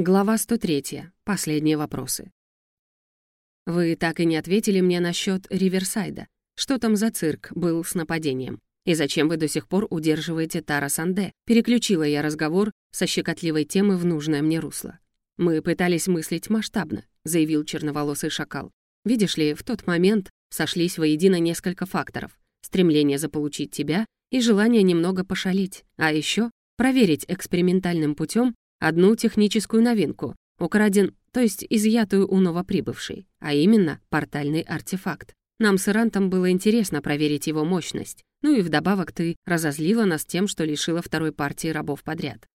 Глава 103. Последние вопросы. Вы так и не ответили мне насчет Риверсайда. Что там за цирк был с нападением? И зачем вы до сих пор удерживаете Тара Санде? Переключила я разговор со щекотливой темы в нужное мне русло. Мы пытались мыслить масштабно, заявил черноволосый шакал. Видишь ли, в тот момент сошлись воедино несколько факторов. Стремление заполучить тебя и желание немного пошалить, а еще проверить экспериментальным путем одну техническую новинку, украден, то есть изъятую у новоприбывшей, а именно портальный артефакт. Нам с Ирантом было интересно проверить его мощность, ну и вдобавок ты разозлила нас тем, что лишила второй партии рабов подряд.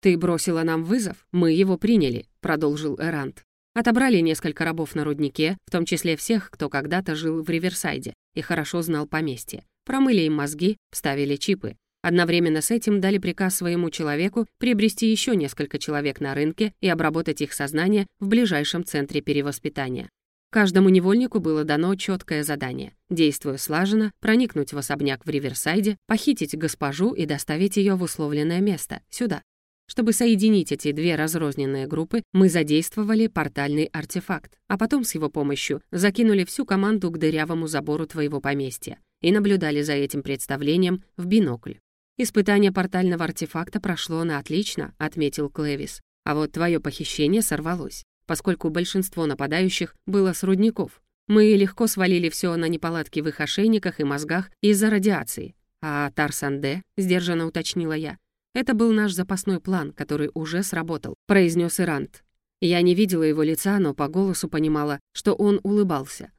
«Ты бросила нам вызов, мы его приняли», — продолжил Эрант. Отобрали несколько рабов на руднике, в том числе всех, кто когда-то жил в Риверсайде и хорошо знал поместье. Промыли им мозги, вставили чипы. Одновременно с этим дали приказ своему человеку приобрести еще несколько человек на рынке и обработать их сознание в ближайшем центре перевоспитания. Каждому невольнику было дано четкое задание — действуя слаженно, проникнуть в особняк в Риверсайде, похитить госпожу и доставить ее в условленное место, сюда. Чтобы соединить эти две разрозненные группы, мы задействовали портальный артефакт, а потом с его помощью закинули всю команду к дырявому забору твоего поместья и наблюдали за этим представлением в бинокль. «Испытание портального артефакта прошло на отлично», — отметил Клэвис. «А вот твое похищение сорвалось, поскольку большинство нападающих было с рудников. Мы легко свалили все на неполадки в их ошейниках и мозгах из-за радиации. А Тарсанде, сдержанно уточнила я, это был наш запасной план, который уже сработал», — произнес Ирант. Я не видела его лица, но по голосу понимала, что он улыбался.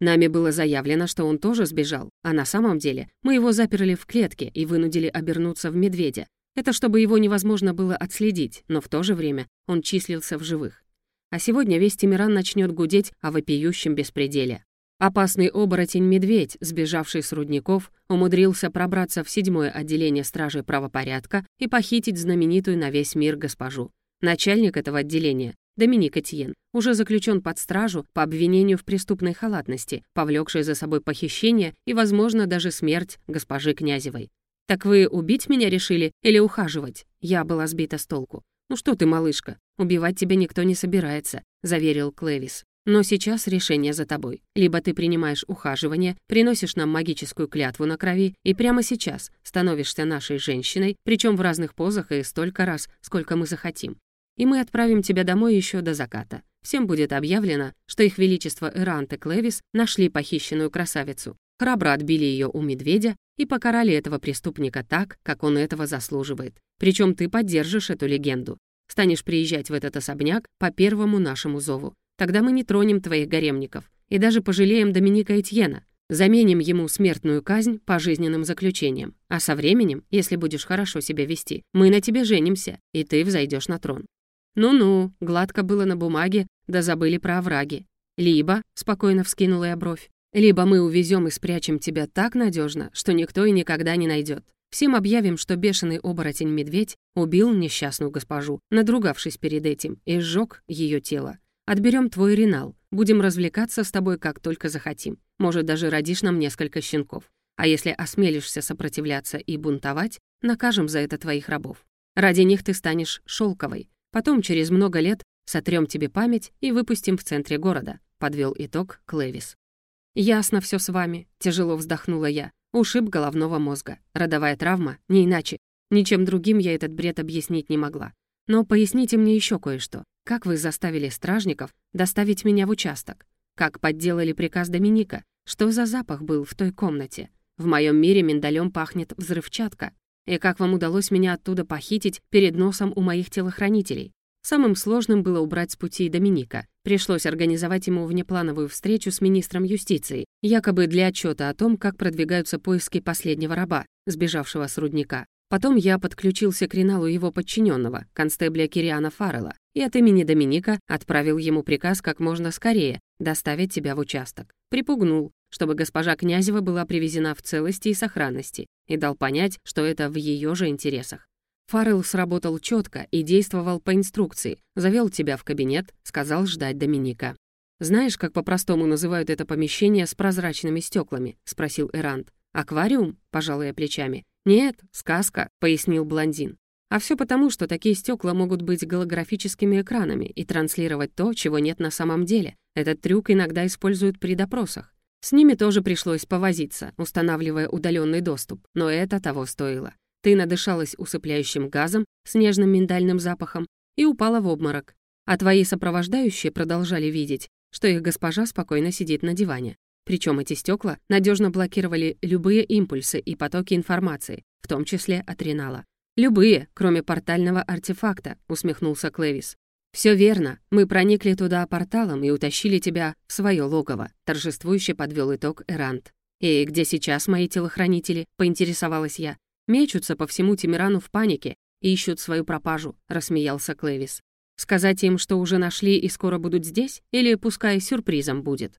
Нами было заявлено, что он тоже сбежал, а на самом деле мы его заперли в клетке и вынудили обернуться в медведя. Это чтобы его невозможно было отследить, но в то же время он числился в живых. А сегодня весь Тимиран начнет гудеть о вопиющем беспределе. Опасный оборотень-медведь, сбежавший с рудников, умудрился пробраться в седьмое отделение стражи правопорядка и похитить знаменитую на весь мир госпожу. Начальник этого отделения Доминик Этьен, уже заключен под стражу по обвинению в преступной халатности, повлекшей за собой похищение и, возможно, даже смерть госпожи Князевой. «Так вы убить меня решили или ухаживать?» Я была сбита с толку. «Ну что ты, малышка, убивать тебя никто не собирается», — заверил Клэвис. «Но сейчас решение за тобой. Либо ты принимаешь ухаживание, приносишь нам магическую клятву на крови и прямо сейчас становишься нашей женщиной, причем в разных позах и столько раз, сколько мы захотим и мы отправим тебя домой еще до заката. Всем будет объявлено, что их величество Эрант и Клевис нашли похищенную красавицу, храбро отбили ее у медведя и покарали этого преступника так, как он этого заслуживает. Причем ты поддержишь эту легенду. Станешь приезжать в этот особняк по первому нашему зову. Тогда мы не тронем твоих гаремников и даже пожалеем Доминика Этьена, Заменим ему смертную казнь пожизненным заключением. А со временем, если будешь хорошо себя вести, мы на тебе женимся, и ты взойдешь на трон. «Ну-ну, гладко было на бумаге, да забыли про овраги. Либо, — спокойно вскинула я бровь, либо мы увезем и спрячем тебя так надежно, что никто и никогда не найдет. Всем объявим, что бешеный оборотень-медведь убил несчастную госпожу, надругавшись перед этим, и сжег ее тело. Отберем твой ренал, будем развлекаться с тобой как только захотим. Может, даже родишь нам несколько щенков. А если осмелишься сопротивляться и бунтовать, накажем за это твоих рабов. Ради них ты станешь шелковой, Потом, через много лет, сотрем тебе память и выпустим в центре города», — подвел итог Клэвис. «Ясно все с вами», — тяжело вздохнула я. Ушиб головного мозга. Родовая травма, не иначе. Ничем другим я этот бред объяснить не могла. Но поясните мне еще кое-что. Как вы заставили стражников доставить меня в участок? Как подделали приказ Доминика? Что за запах был в той комнате? В моем мире миндалем пахнет взрывчатка. И как вам удалось меня оттуда похитить перед носом у моих телохранителей? Самым сложным было убрать с пути Доминика. Пришлось организовать ему внеплановую встречу с министром юстиции, якобы для отчета о том, как продвигаются поиски последнего раба, сбежавшего с рудника. Потом я подключился к Риналу его подчиненного, констебля Кириана Фаррелла, и от имени Доминика отправил ему приказ как можно скорее доставить тебя в участок. Припугнул, чтобы госпожа Князева была привезена в целости и сохранности, и дал понять, что это в ее же интересах. Фаррелл сработал четко и действовал по инструкции, завел тебя в кабинет, сказал ждать Доминика. «Знаешь, как по-простому называют это помещение с прозрачными стеклами?» — спросил Эрант. «Аквариум?» — пожал я плечами. «Нет, сказка», — пояснил блондин. А все потому, что такие стекла могут быть голографическими экранами и транслировать то, чего нет на самом деле. Этот трюк иногда используют при допросах. С ними тоже пришлось повозиться, устанавливая удаленный доступ, но это того стоило. Ты надышалась усыпляющим газом с нежным миндальным запахом и упала в обморок. А твои сопровождающие продолжали видеть, что их госпожа спокойно сидит на диване. Причем эти стекла надежно блокировали любые импульсы и потоки информации, в том числе от Ренала. «Любые, кроме портального артефакта», — усмехнулся Клэвис. «Все верно. Мы проникли туда порталом и утащили тебя в свое логово», — торжествующе подвел итог Эрант. «И где сейчас мои телохранители?» — поинтересовалась я. «Мечутся по всему Тимирану в панике и ищут свою пропажу», — рассмеялся Клэвис. «Сказать им, что уже нашли и скоро будут здесь? Или пускай сюрпризом будет?»